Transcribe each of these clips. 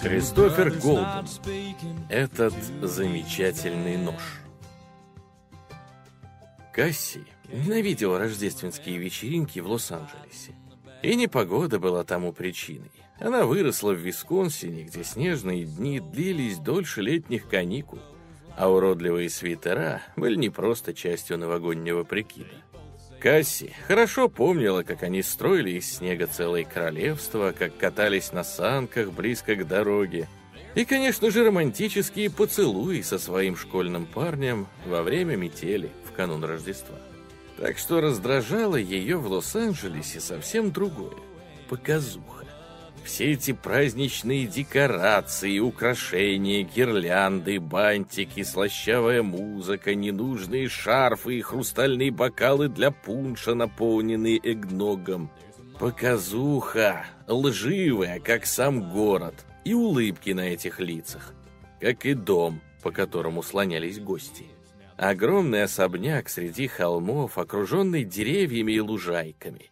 Кристофер Голден. Этот замечательный нож. Касси ненавидела рождественские вечеринки в Лос-Анджелесе. И непогода была тому причиной. Она выросла в Висконсине, где снежные дни длились дольше летних каникул, а уродливые свитера были не просто частью новогоднего прикида. Касси хорошо помнила, как они строили из снега целое королевство, как катались на санках близко к дороге. И, конечно же, романтические поцелуи со своим школьным парнем во время метели в канун Рождества. Так что раздражало ее в Лос-Анджелесе совсем другое – показуха. Все эти праздничные декорации, украшения, гирлянды, бантики, слащавая музыка, ненужные шарфы и хрустальные бокалы для пунша, наполненные эгногом. Показуха, лживая, как сам город, и улыбки на этих лицах, как и дом, по которому слонялись гости. Огромный особняк среди холмов, окруженный деревьями и лужайками.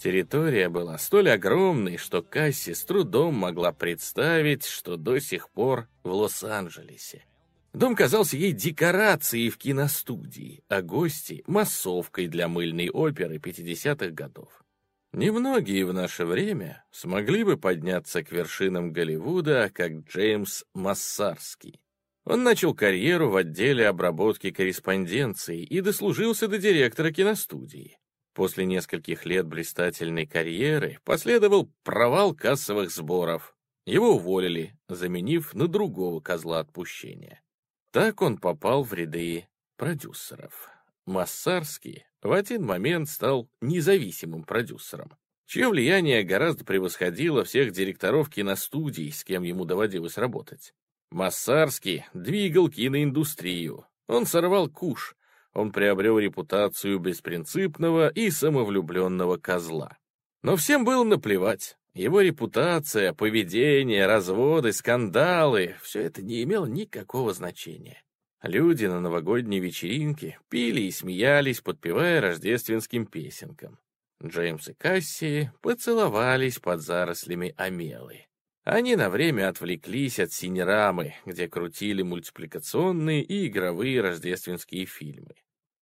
Территория была столь огромной, что Касси с трудом могла представить, что до сих пор в Лос-Анджелесе. Дом казался ей декорацией в киностудии, а гости — массовкой для мыльной оперы 50-х годов. Немногие в наше время смогли бы подняться к вершинам Голливуда, как Джеймс Массарский. Он начал карьеру в отделе обработки корреспонденции и дослужился до директора киностудии. После нескольких лет блистательной карьеры последовал провал кассовых сборов. Его уволили, заменив на другого козла отпущения. Так он попал в ряды продюсеров. Массарский в один момент стал независимым продюсером, чье влияние гораздо превосходило всех директоров киностудий, с кем ему доводилось работать. Массарский двигал киноиндустрию. Он сорвал куш, он приобрел репутацию беспринципного и самовлюбленного козла. Но всем было наплевать. Его репутация, поведение, разводы, скандалы — все это не имело никакого значения. Люди на новогодней вечеринке пили и смеялись, подпевая рождественским песенкам. Джеймс и Касси поцеловались под зарослями Амелы. Они на время отвлеклись от синерамы, где крутили мультипликационные и игровые рождественские фильмы.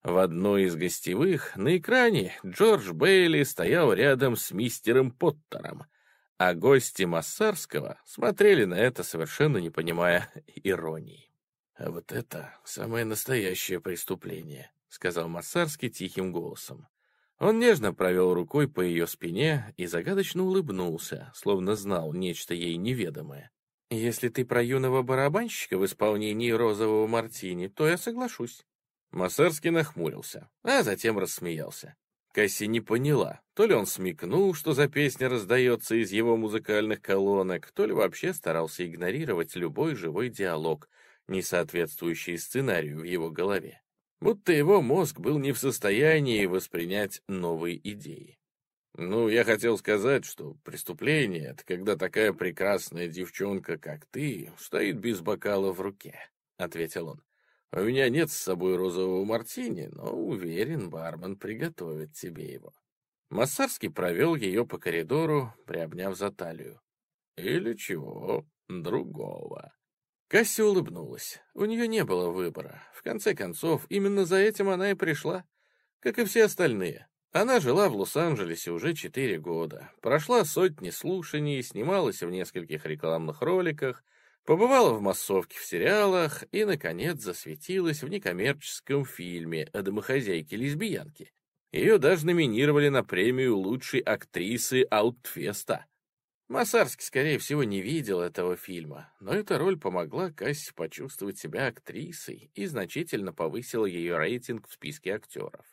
В одной из гостевых на экране Джордж Бейли стоял рядом с мистером Поттером, а гости Массарского смотрели на это, совершенно не понимая иронии. «А вот это самое настоящее преступление», — сказал Массарский тихим голосом. Он нежно провел рукой по ее спине и загадочно улыбнулся, словно знал нечто ей неведомое. «Если ты про юного барабанщика в исполнении розового мартини, то я соглашусь». Массарский нахмурился, а затем рассмеялся. Касси не поняла, то ли он смекнул, что за песня раздается из его музыкальных колонок, то ли вообще старался игнорировать любой живой диалог, не соответствующий сценарию в его голове будто его мозг был не в состоянии воспринять новые идеи. «Ну, я хотел сказать, что преступление — это когда такая прекрасная девчонка, как ты, стоит без бокала в руке», — ответил он. «У меня нет с собой розового мартини, но, уверен, бармен приготовит тебе его». Массарский провел ее по коридору, приобняв за талию. «Или чего другого». Касси улыбнулась. У нее не было выбора. В конце концов, именно за этим она и пришла, как и все остальные. Она жила в Лос-Анджелесе уже четыре года, прошла сотни слушаний, снималась в нескольких рекламных роликах, побывала в массовке в сериалах и, наконец, засветилась в некоммерческом фильме о домохозяйке-лесбиянке. Ее даже номинировали на премию лучшей актрисы Аутфеста. Масарский, скорее всего, не видел этого фильма, но эта роль помогла Кассе почувствовать себя актрисой и значительно повысила ее рейтинг в списке актеров.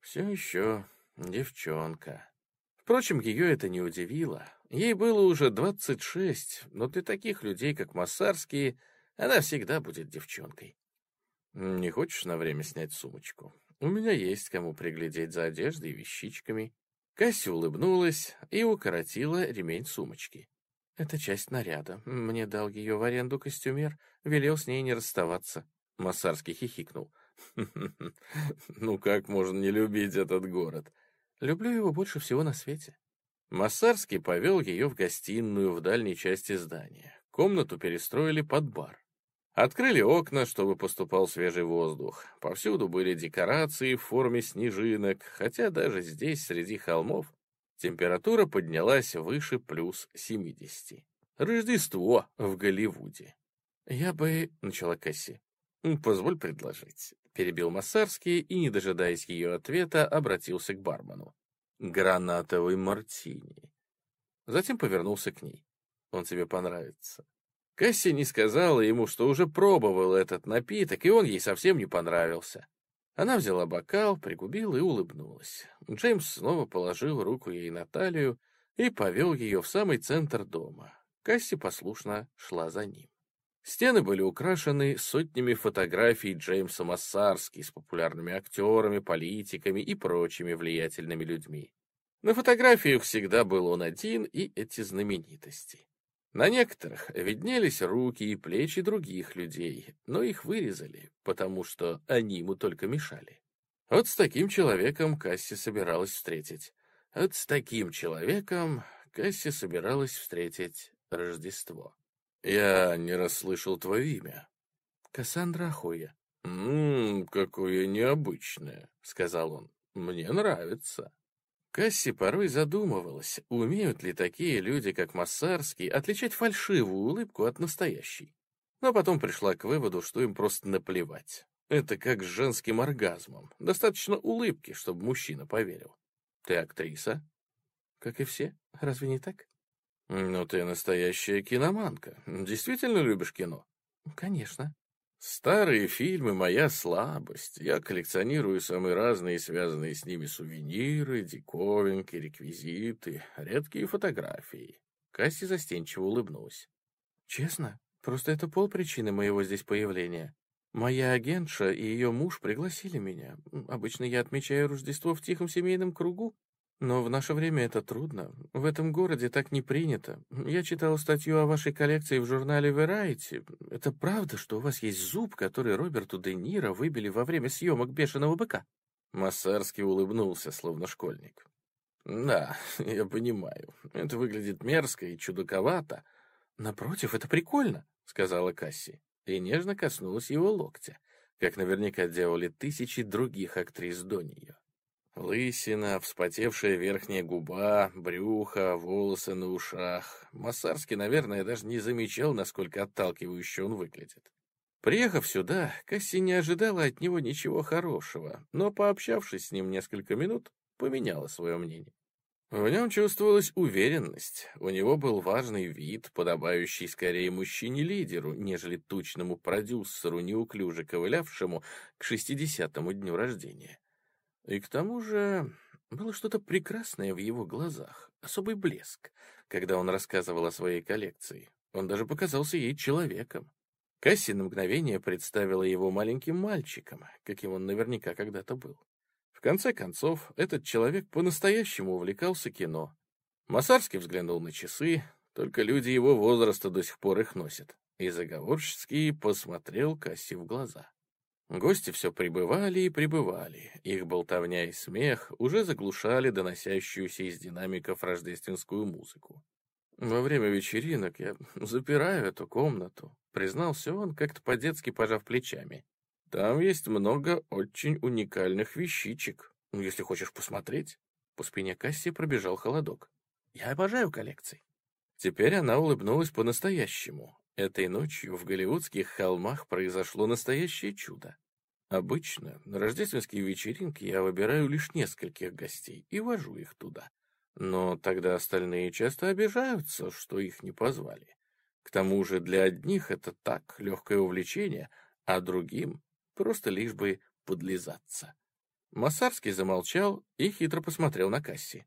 Все еще девчонка. Впрочем, ее это не удивило. Ей было уже 26, но для таких людей, как Массарские, она всегда будет девчонкой. «Не хочешь на время снять сумочку? У меня есть кому приглядеть за одеждой и вещичками». Касси улыбнулась и укоротила ремень сумочки. «Это часть наряда. Мне дал ее в аренду костюмер, велел с ней не расставаться». Массарский хихикнул. «Ну как можно не любить этот город?» «Люблю его больше всего на свете». Массарский повел ее в гостиную в дальней части здания. Комнату перестроили под бар. Открыли окна, чтобы поступал свежий воздух. Повсюду были декорации в форме снежинок, хотя даже здесь, среди холмов, температура поднялась выше плюс 70. Рождество в Голливуде. «Я бы...» — начала Касси. «Позволь предложить», — перебил Массарский и, не дожидаясь ее ответа, обратился к бармену. «Гранатовый мартини». Затем повернулся к ней. «Он тебе понравится». Касси не сказала ему, что уже пробовал этот напиток, и он ей совсем не понравился. Она взяла бокал, пригубила и улыбнулась. Джеймс снова положил руку ей на талию и повел ее в самый центр дома. Касси послушно шла за ним. Стены были украшены сотнями фотографий Джеймса Массарски с популярными актерами, политиками и прочими влиятельными людьми. На фотографиях всегда был он один и эти знаменитости. На некоторых виднелись руки и плечи других людей, но их вырезали, потому что они ему только мешали. Вот с таким человеком Касси собиралась встретить. Вот с таким человеком Касси собиралась встретить Рождество. «Я не расслышал твое имя». «Кассандра Ахуя». «Ммм, какое необычное», — сказал он. «Мне нравится». Касси порой задумывалась, умеют ли такие люди, как Массарский, отличать фальшивую улыбку от настоящей. Но потом пришла к выводу, что им просто наплевать. Это как с женским оргазмом. Достаточно улыбки, чтобы мужчина поверил. Ты актриса? Как и все. Разве не так? Ну, ты настоящая киноманка. Действительно любишь кино? Конечно. Старые фильмы — моя слабость. Я коллекционирую самые разные связанные с ними сувениры, диковинки, реквизиты, редкие фотографии. Касси застенчиво улыбнулась. Честно? Просто это полпричины моего здесь появления. Моя агентша и ее муж пригласили меня. Обычно я отмечаю Рождество в тихом семейном кругу, но в наше время это трудно. В этом городе так не принято. Я читал статью о вашей коллекции в журнале Variety. Это правда, что у вас есть зуб, который Роберту Де Ниро выбили во время съемок «Бешеного быка»?» Массарский улыбнулся, словно школьник. «Да, я понимаю. Это выглядит мерзко и чудаковато. Напротив, это прикольно», — сказала Касси, и нежно коснулась его локтя, как наверняка делали тысячи других актрис до нее. Лысина, вспотевшая верхняя губа, брюхо, волосы на ушах. Массарский, наверное, даже не замечал, насколько отталкивающе он выглядит. Приехав сюда, Касси не ожидала от него ничего хорошего, но, пообщавшись с ним несколько минут, поменяла свое мнение. В нем чувствовалась уверенность, у него был важный вид, подобающий скорее мужчине-лидеру, нежели тучному продюсеру, неуклюже ковылявшему к шестидесятому дню рождения. И к тому же было что-то прекрасное в его глазах, особый блеск, когда он рассказывал о своей коллекции. Он даже показался ей человеком. Касси на мгновение представила его маленьким мальчиком, каким он наверняка когда-то был. В конце концов, этот человек по-настоящему увлекался кино. Масарский взглянул на часы, только люди его возраста до сих пор их носят, и заговорчески посмотрел Касси в глаза. Гости все прибывали и прибывали. Их болтовня и смех уже заглушали доносящуюся из динамиков рождественскую музыку. «Во время вечеринок я запираю эту комнату», — признался он, как-то по-детски пожав плечами. «Там есть много очень уникальных вещичек, если хочешь посмотреть». По спине Касси пробежал холодок. «Я обожаю коллекции». Теперь она улыбнулась по-настоящему. Этой ночью в голливудских холмах произошло настоящее чудо. Обычно на рождественские вечеринки я выбираю лишь нескольких гостей и вожу их туда. Но тогда остальные часто обижаются, что их не позвали. К тому же для одних это так, легкое увлечение, а другим просто лишь бы подлизаться. Массарский замолчал и хитро посмотрел на Касси.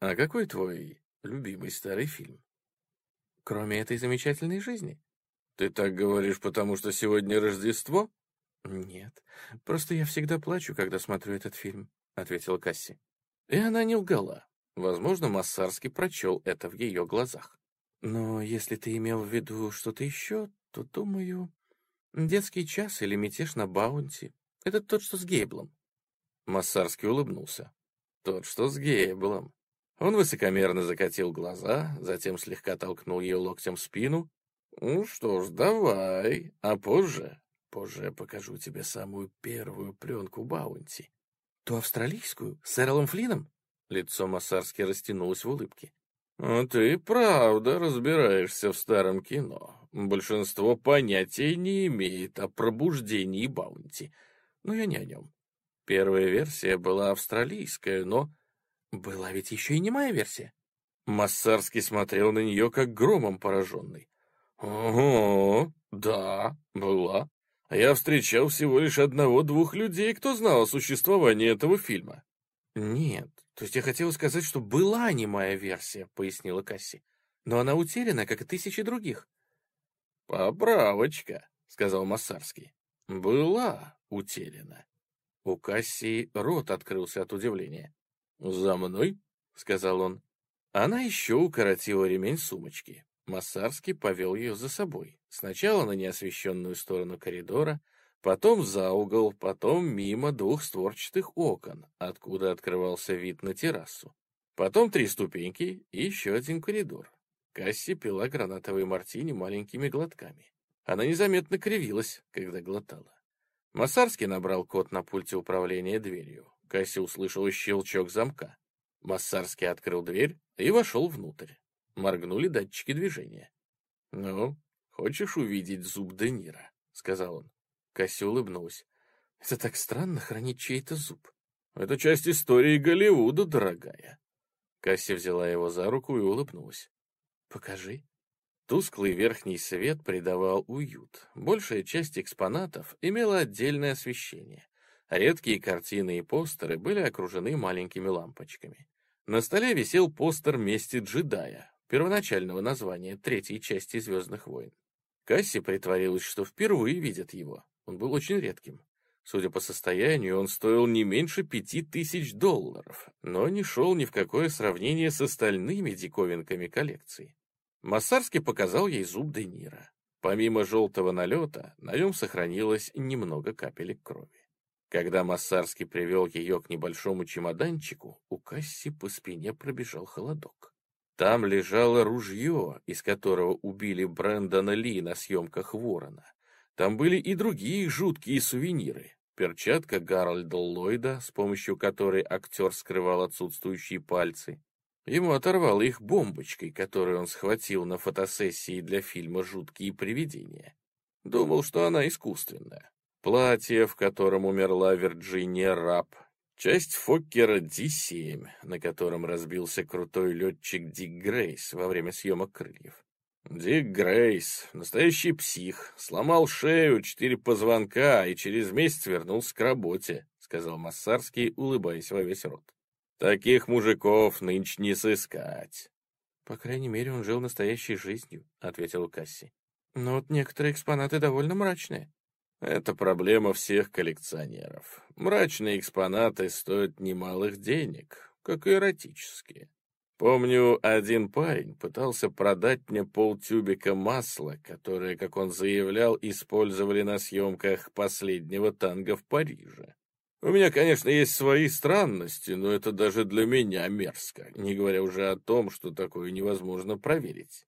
«А какой твой любимый старый фильм?» «Кроме этой замечательной жизни?» «Ты так говоришь, потому что сегодня Рождество?» «Нет, просто я всегда плачу, когда смотрю этот фильм», — ответила Касси. И она не лгала. Возможно, Массарский прочел это в ее глазах. «Но если ты имел в виду что-то еще, то, думаю, детский час или мятеж на Баунти — это тот, что с Гейблом». Массарский улыбнулся. «Тот, что с Гейблом». Он высокомерно закатил глаза, затем слегка толкнул ее локтем в спину. Ну что ж, давай, а позже, позже покажу тебе самую первую пленку Баунти. Ту австралийскую, с Эрлом Флином? Лицо Массарски растянулось в улыбке. «Ну, ты правда разбираешься в старом кино. Большинство понятия не имеет о пробуждении Баунти. Но я не о нем. Первая версия была австралийская, но... Была ведь еще и немая версия. Массарский смотрел на нее, как громом пораженный. «Ого, да, была. Я встречал всего лишь одного-двух людей, кто знал о существовании этого фильма». «Нет, то есть я хотела сказать, что была немая версия», — пояснила Касси. «Но она утеряна, как и тысячи других». «Поправочка», — сказал Массарский. «Была утеряна». У Кассии рот открылся от удивления. «За мной?» — сказал он. Она еще укоротила ремень сумочки. Массарский повел ее за собой. Сначала на неосвещенную сторону коридора, потом за угол, потом мимо двух створчатых окон, откуда открывался вид на террасу. Потом три ступеньки и еще один коридор. Касси пила гранатовые мартини маленькими глотками. Она незаметно кривилась, когда глотала. Массарский набрал код на пульте управления дверью. Касси услышала щелчок замка. Массарский открыл дверь и вошел внутрь. Моргнули датчики движения. «Ну, хочешь увидеть зуб Де Ниро?» — сказал он. Касси улыбнулась. «Это так странно хранить чей-то зуб. Это часть истории Голливуда, дорогая». Касси взяла его за руку и улыбнулась. «Покажи». Тусклый верхний свет придавал уют. Большая часть экспонатов имела отдельное освещение. Редкие картины и постеры были окружены маленькими лампочками. На столе висел постер «Мести джедая», первоначального названия третьей части «Звездных войн». Касси притворилась, что впервые видит его. Он был очень редким. Судя по состоянию, он стоил не меньше пяти тысяч долларов, но не шел ни в какое сравнение с остальными диковинками коллекции. Массарский показал ей зуб Де Ниро. Помимо желтого налета, на нем сохранилось немного капелек крови. Когда Массарский привел ее к небольшому чемоданчику, у Касси по спине пробежал холодок. Там лежало ружье, из которого убили Брэндона Ли на съемках «Ворона». Там были и другие жуткие сувениры. Перчатка Гарольда Ллойда, с помощью которой актер скрывал отсутствующие пальцы. Ему оторвало их бомбочкой, которую он схватил на фотосессии для фильма «Жуткие привидения». Думал, что она искусственная платье, в котором умерла Вирджиния Раб, часть Фоккера Ди-7, на котором разбился крутой летчик Дик Грейс во время съемок «Крыльев». Дик Грейс, настоящий псих, сломал шею, четыре позвонка и через месяц вернулся к работе, сказал Массарский, улыбаясь во весь рот. Таких мужиков нынче не сыскать. По крайней мере, он жил настоящей жизнью, ответил Касси. Но вот некоторые экспонаты довольно мрачные. Это проблема всех коллекционеров. Мрачные экспонаты стоят немалых денег, как и эротические. Помню, один парень пытался продать мне полтюбика масла, которое, как он заявлял, использовали на съемках последнего танго в Париже. У меня, конечно, есть свои странности, но это даже для меня мерзко, не говоря уже о том, что такое невозможно проверить.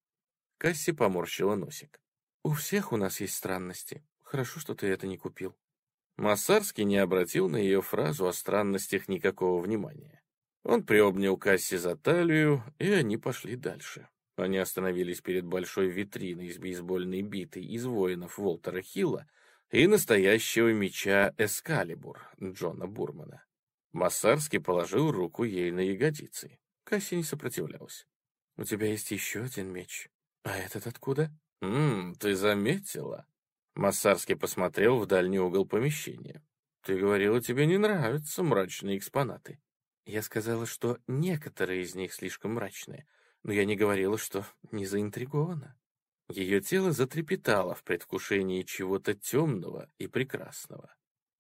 Касси поморщила носик. «У всех у нас есть странности. Хорошо, что ты это не купил. Массарский не обратил на ее фразу о странностях никакого внимания. Он приобнял Касси за талию, и они пошли дальше. Они остановились перед большой витриной с бейсбольной битой из воинов Волтера Хилла и настоящего меча Эскалибур Джона Бурмана. Массарский положил руку ей на ягодицы. Касси не сопротивлялась. «У тебя есть еще один меч. А этот откуда?» «Ммм, ты заметила?» Массарский посмотрел в дальний угол помещения. «Ты говорила, тебе не нравятся мрачные экспонаты». Я сказала, что некоторые из них слишком мрачные, но я не говорила, что не заинтригована. Ее тело затрепетало в предвкушении чего-то темного и прекрасного.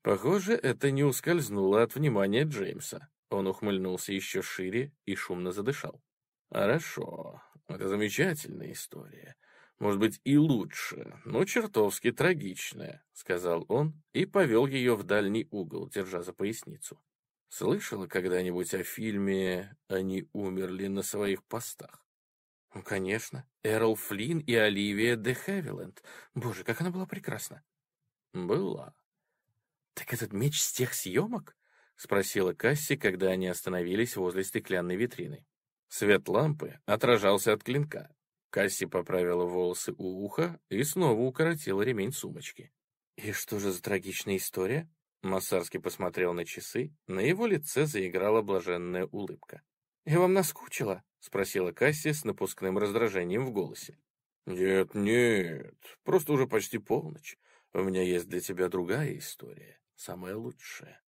Похоже, это не ускользнуло от внимания Джеймса. Он ухмыльнулся еще шире и шумно задышал. «Хорошо, это замечательная история может быть, и лучше, но чертовски трагичная», — сказал он и повел ее в дальний угол, держа за поясницу. «Слышала когда-нибудь о фильме «Они умерли на своих постах»?» Ну, конечно. Эрл Флинн и Оливия де Хевиленд. Боже, как она была прекрасна. Была. Так этот меч с тех съемок? Спросила Касси, когда они остановились возле стеклянной витрины. Свет лампы отражался от клинка. Касси поправила волосы у уха и снова укоротила ремень сумочки. «И что же за трагичная история?» Массарский посмотрел на часы, на его лице заиграла блаженная улыбка. «Я вам наскучила?» — спросила Касси с напускным раздражением в голосе. «Нет, нет, просто уже почти полночь. У меня есть для тебя другая история, самая лучшая.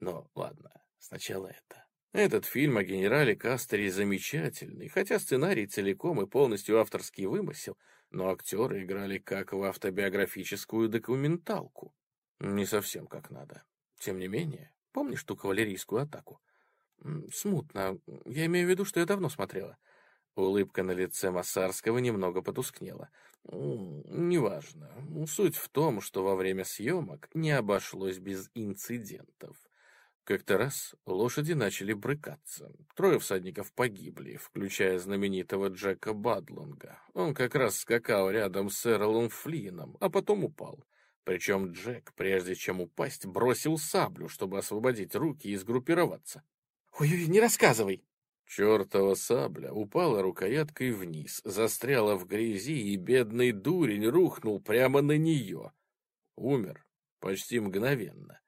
Но ладно, сначала это. Этот фильм о генерале Кастере замечательный, хотя сценарий целиком и полностью авторский вымысел, но актеры играли как в автобиографическую документалку. Не совсем как надо. Тем не менее, помнишь ту кавалерийскую атаку? Смутно. Я имею в виду, что я давно смотрела. Улыбка на лице Массарского немного потускнела. Неважно. Суть в том, что во время съемок не обошлось без инцидентов. Как-то раз лошади начали брыкаться. Трое всадников погибли, включая знаменитого Джека Бадлонга. Он как раз скакал рядом с Эрлом Флином, а потом упал. Причем Джек, прежде чем упасть, бросил саблю, чтобы освободить руки и сгруппироваться. «Ой-ой, не рассказывай!» Чертова сабля упала рукояткой вниз, застряла в грязи, и бедный дурень рухнул прямо на нее. Умер почти мгновенно.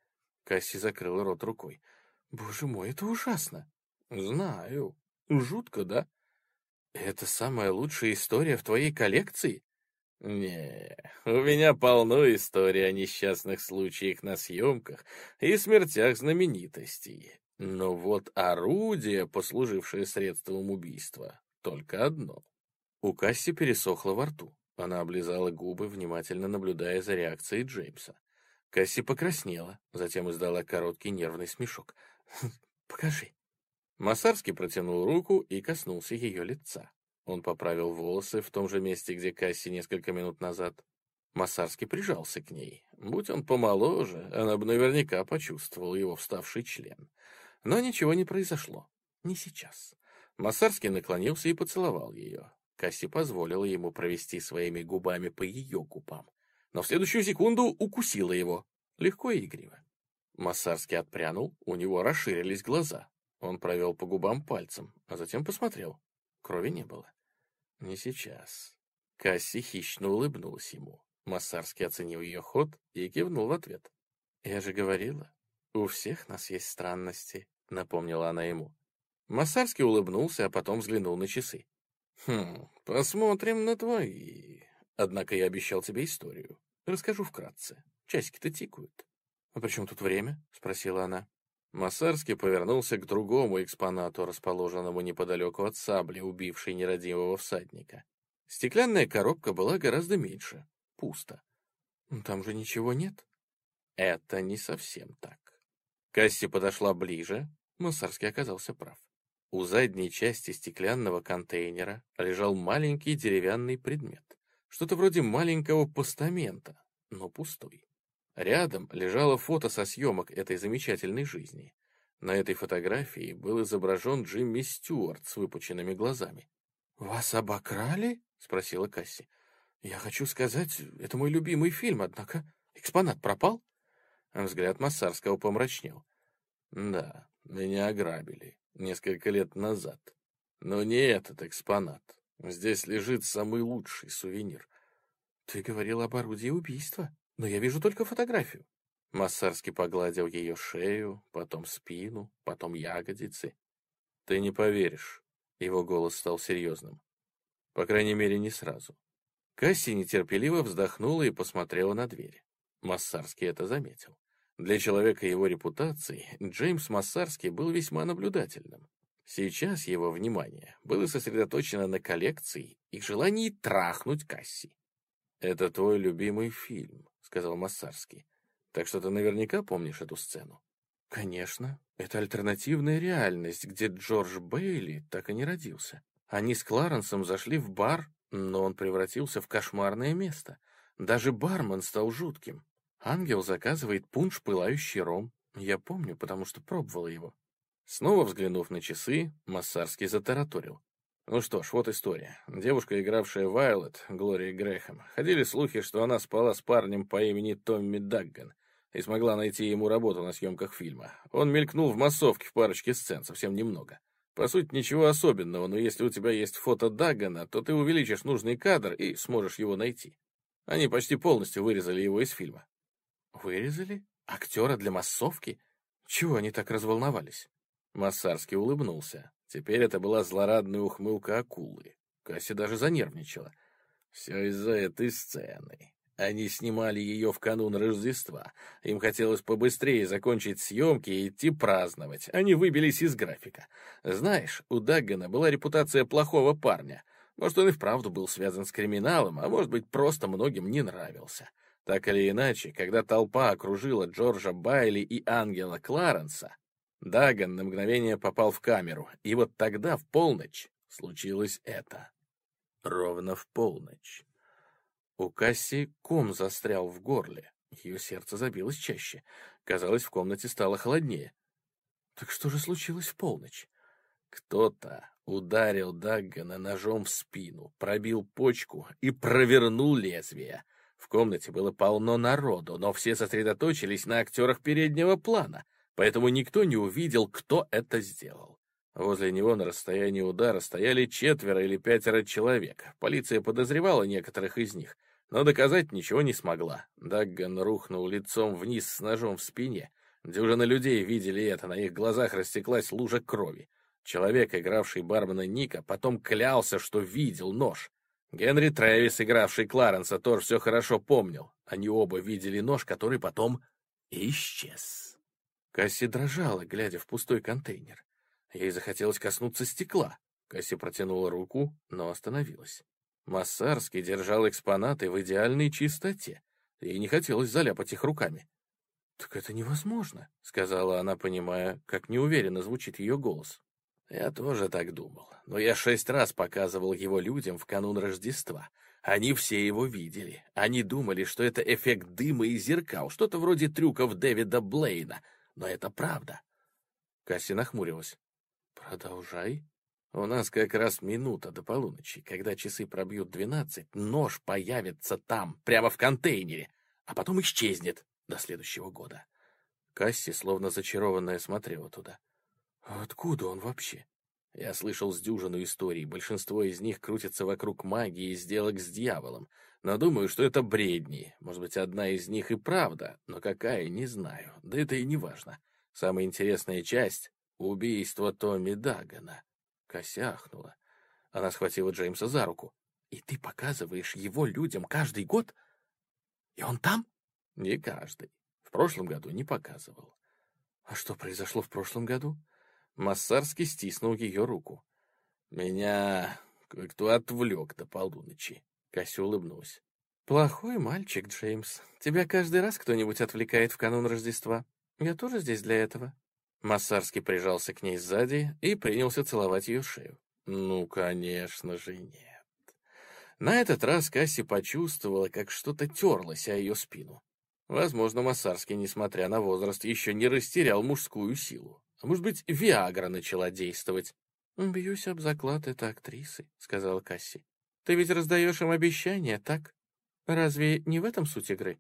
Касси закрыла рот рукой. «Боже мой, это ужасно!» «Знаю. Жутко, да?» «Это самая лучшая история в твоей коллекции?» Не, у меня полно историй о несчастных случаях на съемках и смертях знаменитостей. Но вот орудие, послужившее средством убийства, только одно. У Касси пересохло во рту. Она облизала губы, внимательно наблюдая за реакцией Джеймса. Касси покраснела, затем издала короткий нервный смешок. «Покажи». Масарский протянул руку и коснулся ее лица. Он поправил волосы в том же месте, где Касси несколько минут назад. Массарский прижался к ней. Будь он помоложе, она бы наверняка почувствовала его вставший член. Но ничего не произошло. Не сейчас. Массарский наклонился и поцеловал ее. Касси позволила ему провести своими губами по ее губам. Но в следующую секунду укусила его. Легко и игриво. Массарский отпрянул, у него расширились глаза. Он провел по губам пальцем, а затем посмотрел. Крови не было. Не сейчас. Касси хищно улыбнулась ему. Массарский оценил ее ход и кивнул в ответ. «Я же говорила, у всех нас есть странности», — напомнила она ему. Массарский улыбнулся, а потом взглянул на часы. «Хм, посмотрим на твои. Однако я обещал тебе историю. Расскажу вкратце. Часики-то тикают». «А при чем тут время?» — спросила она. Масарский повернулся к другому экспонату, расположенному неподалеку от сабли, убившей нерадивого всадника. Стеклянная коробка была гораздо меньше. Пусто. Там же ничего нет. Это не совсем так. Касси подошла ближе. Масарский оказался прав. У задней части стеклянного контейнера лежал маленький деревянный предмет. Что-то вроде маленького постамента, но пустой. Рядом лежало фото со съемок этой замечательной жизни. На этой фотографии был изображен Джимми Стюарт с выпученными глазами. «Вас обокрали?» — спросила Касси. «Я хочу сказать, это мой любимый фильм, однако экспонат пропал?» Взгляд Массарского помрачнел. «Да, меня ограбили несколько лет назад. Но не этот экспонат. Здесь лежит самый лучший сувенир». «Ты говорил об орудии убийства?» но я вижу только фотографию. Массарский погладил ее шею, потом спину, потом ягодицы. Ты не поверишь. Его голос стал серьезным. По крайней мере, не сразу. Касси нетерпеливо вздохнула и посмотрела на дверь. Массарский это заметил. Для человека его репутации Джеймс Массарский был весьма наблюдательным. Сейчас его внимание было сосредоточено на коллекции и желании трахнуть Касси. «Это твой любимый фильм», сказал Массарский. «Так что ты наверняка помнишь эту сцену?» «Конечно. Это альтернативная реальность, где Джордж Бейли так и не родился. Они с Кларенсом зашли в бар, но он превратился в кошмарное место. Даже бармен стал жутким. Ангел заказывает пунш «Пылающий ром». Я помню, потому что пробовала его». Снова взглянув на часы, Массарский затараторил. Ну что ж, вот история. Девушка, игравшая Вайлет, Глория Грэхэм, ходили слухи, что она спала с парнем по имени Томми Дагган и смогла найти ему работу на съемках фильма. Он мелькнул в массовке в парочке сцен, совсем немного. По сути, ничего особенного, но если у тебя есть фото Даггана, то ты увеличишь нужный кадр и сможешь его найти. Они почти полностью вырезали его из фильма. Вырезали? Актера для массовки? Чего они так разволновались? Массарский улыбнулся. Теперь это была злорадная ухмылка акулы. Касси даже занервничала. Все из-за этой сцены. Они снимали ее в канун Рождества. Им хотелось побыстрее закончить съемки и идти праздновать. Они выбились из графика. Знаешь, у Даггана была репутация плохого парня. Может, он и вправду был связан с криминалом, а может быть, просто многим не нравился. Так или иначе, когда толпа окружила Джорджа Байли и Ангела Кларенса, Даган на мгновение попал в камеру, и вот тогда, в полночь, случилось это. Ровно в полночь. У Касси ком застрял в горле. Ее сердце забилось чаще. Казалось, в комнате стало холоднее. Так что же случилось в полночь? Кто-то ударил Даггана ножом в спину, пробил почку и провернул лезвие. В комнате было полно народу, но все сосредоточились на актерах переднего плана — поэтому никто не увидел, кто это сделал. Возле него на расстоянии удара стояли четверо или пятеро человек. Полиция подозревала некоторых из них, но доказать ничего не смогла. Дагган рухнул лицом вниз с ножом в спине. Дюжина людей видели это, на их глазах растеклась лужа крови. Человек, игравший бармена Ника, потом клялся, что видел нож. Генри Трэвис, игравший Кларенса, тоже все хорошо помнил. Они оба видели нож, который потом исчез. Касси дрожала, глядя в пустой контейнер. Ей захотелось коснуться стекла. Касси протянула руку, но остановилась. Массарский держал экспонаты в идеальной чистоте. Ей не хотелось заляпать их руками. «Так это невозможно», — сказала она, понимая, как неуверенно звучит ее голос. «Я тоже так думал, но я шесть раз показывал его людям в канун Рождества. Они все его видели. Они думали, что это эффект дыма и зеркал, что-то вроде трюков Дэвида Блейна, но это правда. Касси нахмурилась. Продолжай. У нас как раз минута до полуночи. Когда часы пробьют двенадцать, нож появится там, прямо в контейнере, а потом исчезнет до следующего года. Касси, словно зачарованная, смотрела туда. откуда он вообще? Я слышал с дюжину историй, большинство из них крутятся вокруг магии и сделок с дьяволом, но думаю, что это бредни. Может быть, одна из них и правда, но какая, не знаю, да это и не важно. Самая интересная часть — убийство Томми Дагана. Косяхнула. Она схватила Джеймса за руку. «И ты показываешь его людям каждый год? И он там?» «Не каждый. В прошлом году не показывал». «А что произошло в прошлом году?» Массарский стиснул ее руку. «Меня кое-кто отвлек до полуночи», — Кася улыбнулась. «Плохой мальчик, Джеймс. Тебя каждый раз кто-нибудь отвлекает в канун Рождества. Я тоже здесь для этого». Массарский прижался к ней сзади и принялся целовать ее шею. «Ну, конечно же, нет». На этот раз Касси почувствовала, как что-то терлось о ее спину. Возможно, Массарский, несмотря на возраст, еще не растерял мужскую силу. А может быть, Виагра начала действовать? «Бьюсь об заклад, это актрисы», — сказала Касси. «Ты ведь раздаешь им обещания, так? Разве не в этом суть игры?»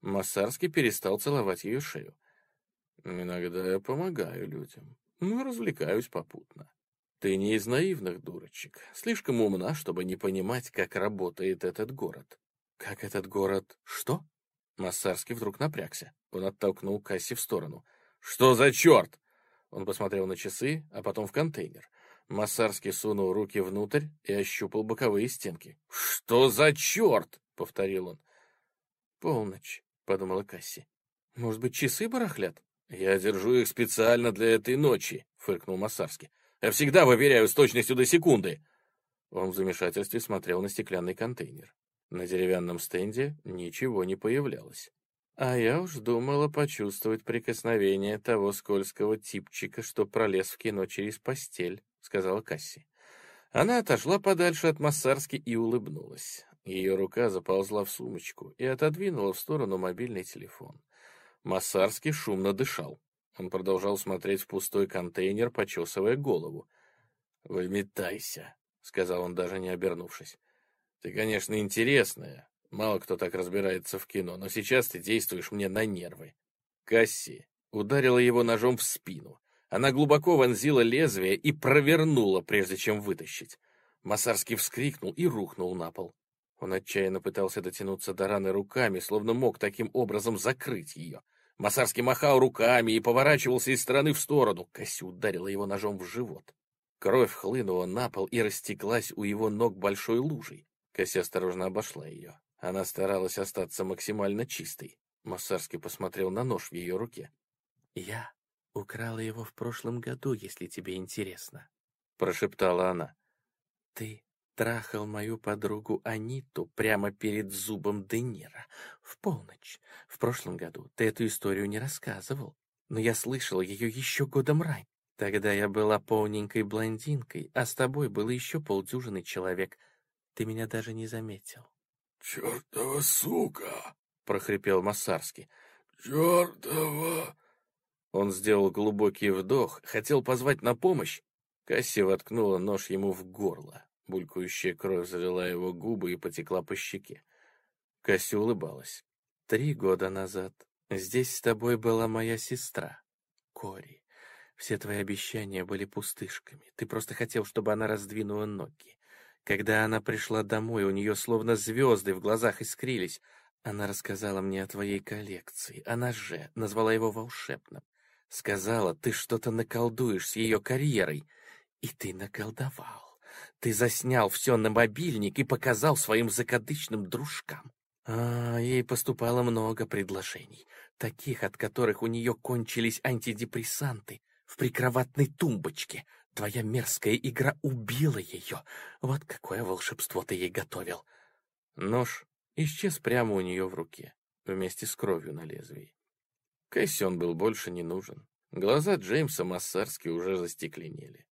Массарский перестал целовать ее шею. «Иногда я помогаю людям, ну, развлекаюсь попутно. Ты не из наивных дурочек, слишком умна, чтобы не понимать, как работает этот город». «Как этот город? Что?» Массарский вдруг напрягся. Он оттолкнул Касси в сторону. «Что за черт?» Он посмотрел на часы, а потом в контейнер. Массарский сунул руки внутрь и ощупал боковые стенки. «Что за черт?» — повторил он. «Полночь», — подумала Касси. «Может быть, часы барахлят?» «Я держу их специально для этой ночи», — фыркнул Массарский. «Я всегда выверяю с точностью до секунды». Он в замешательстве смотрел на стеклянный контейнер. На деревянном стенде ничего не появлялось. А я уж думала почувствовать прикосновение того скользкого типчика, что пролез в кино через постель, сказала Касси. Она отошла подальше от Массарски и улыбнулась. Ее рука заползла в сумочку и отодвинула в сторону мобильный телефон. Массарский шумно дышал. Он продолжал смотреть в пустой контейнер, почесывая голову. «Выметайся», — сказал он, даже не обернувшись. «Ты, конечно, интересная. Мало кто так разбирается в кино, но сейчас ты действуешь мне на нервы». Касси ударила его ножом в спину. Она глубоко вонзила лезвие и провернула, прежде чем вытащить. Масарский вскрикнул и рухнул на пол. Он отчаянно пытался дотянуться до раны руками, словно мог таким образом закрыть ее. Масарский махал руками и поворачивался из стороны в сторону. Касси ударила его ножом в живот. Кровь хлынула на пол и растеклась у его ног большой лужей. Кася осторожно обошла ее. Она старалась остаться максимально чистой. Массарский посмотрел на нож в ее руке. «Я украла его в прошлом году, если тебе интересно», — прошептала она. «Ты трахал мою подругу Аниту прямо перед зубом Денира в полночь. В прошлом году ты эту историю не рассказывал, но я слышал ее еще годом ранее. Тогда я была полненькой блондинкой, а с тобой было еще полдюжины человек. Ты меня даже не заметил. «Чертова сука!» — прохрипел Массарский. «Чертова!» Он сделал глубокий вдох, хотел позвать на помощь. Касси воткнула нож ему в горло. Булькающая кровь залила его губы и потекла по щеке. Касси улыбалась. «Три года назад здесь с тобой была моя сестра, Кори. Все твои обещания были пустышками. Ты просто хотел, чтобы она раздвинула ноги. Когда она пришла домой, у нее словно звезды в глазах искрились. Она рассказала мне о твоей коллекции, о ноже, назвала его волшебным. Сказала, ты что-то наколдуешь с ее карьерой. И ты наколдовал. Ты заснял все на мобильник и показал своим закадычным дружкам. А, ей поступало много предложений, таких, от которых у нее кончились антидепрессанты, в прикроватной тумбочке. Твоя мерзкая игра убила ее. Вот какое волшебство ты ей готовил. Нож исчез прямо у нее в руке, вместе с кровью на лезвии. Кэсси он был больше не нужен. Глаза Джеймса Массарски уже застекленели.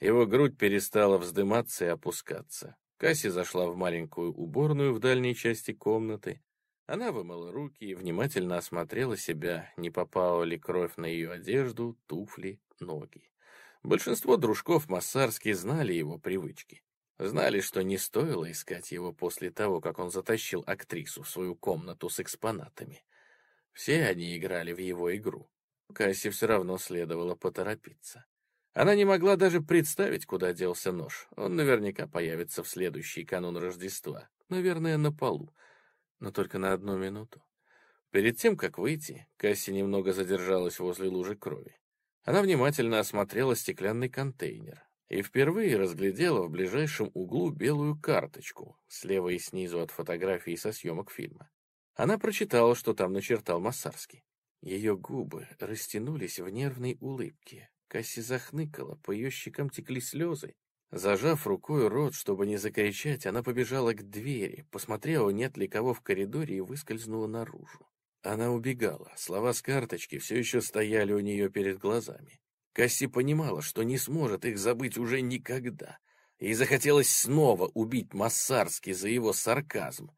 Его грудь перестала вздыматься и опускаться. Касси зашла в маленькую уборную в дальней части комнаты, она вымыла руки и внимательно осмотрела себя, не попала ли кровь на ее одежду, туфли, ноги. Большинство дружков Массарски знали его привычки. Знали, что не стоило искать его после того, как он затащил актрису в свою комнату с экспонатами. Все они играли в его игру. Кассе все равно следовало поторопиться. Она не могла даже представить, куда делся нож. Он наверняка появится в следующий канун Рождества, наверное, на полу но только на одну минуту. Перед тем, как выйти, Касси немного задержалась возле лужи крови. Она внимательно осмотрела стеклянный контейнер и впервые разглядела в ближайшем углу белую карточку, слева и снизу от фотографии со съемок фильма. Она прочитала, что там начертал Массарский. Ее губы растянулись в нервной улыбке. Касси захныкала, по ее щекам текли слезы, Зажав рукой рот, чтобы не закричать, она побежала к двери, посмотрела, нет ли кого в коридоре и выскользнула наружу. Она убегала, слова с карточки все еще стояли у нее перед глазами. Касси понимала, что не сможет их забыть уже никогда. Ей захотелось снова убить Массарски за его сарказм.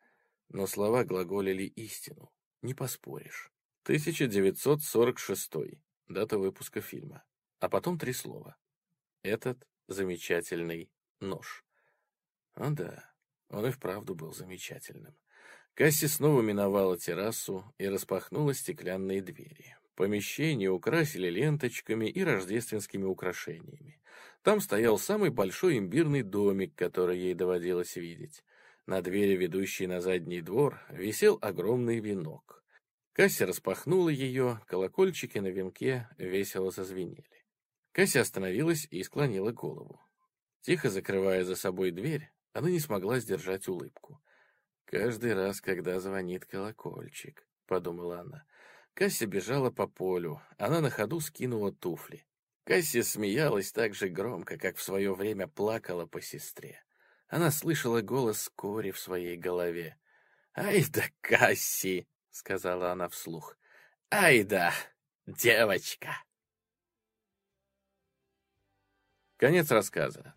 Но слова глаголили истину, не поспоришь. 1946. Дата выпуска фильма. А потом три слова. Этот замечательный нож. А да, он и вправду был замечательным. Касси снова миновала террасу и распахнула стеклянные двери. Помещение украсили ленточками и рождественскими украшениями. Там стоял самый большой имбирный домик, который ей доводилось видеть. На двери, ведущей на задний двор, висел огромный венок. Касси распахнула ее, колокольчики на венке весело зазвенели. Кася остановилась и склонила голову. Тихо закрывая за собой дверь, она не смогла сдержать улыбку. «Каждый раз, когда звонит колокольчик», — подумала она. Кася бежала по полю, она на ходу скинула туфли. Касси смеялась так же громко, как в свое время плакала по сестре. Она слышала голос Кори в своей голове. «Ай да, Касси!» — сказала она вслух. «Ай да, девочка!» Конец рассказа.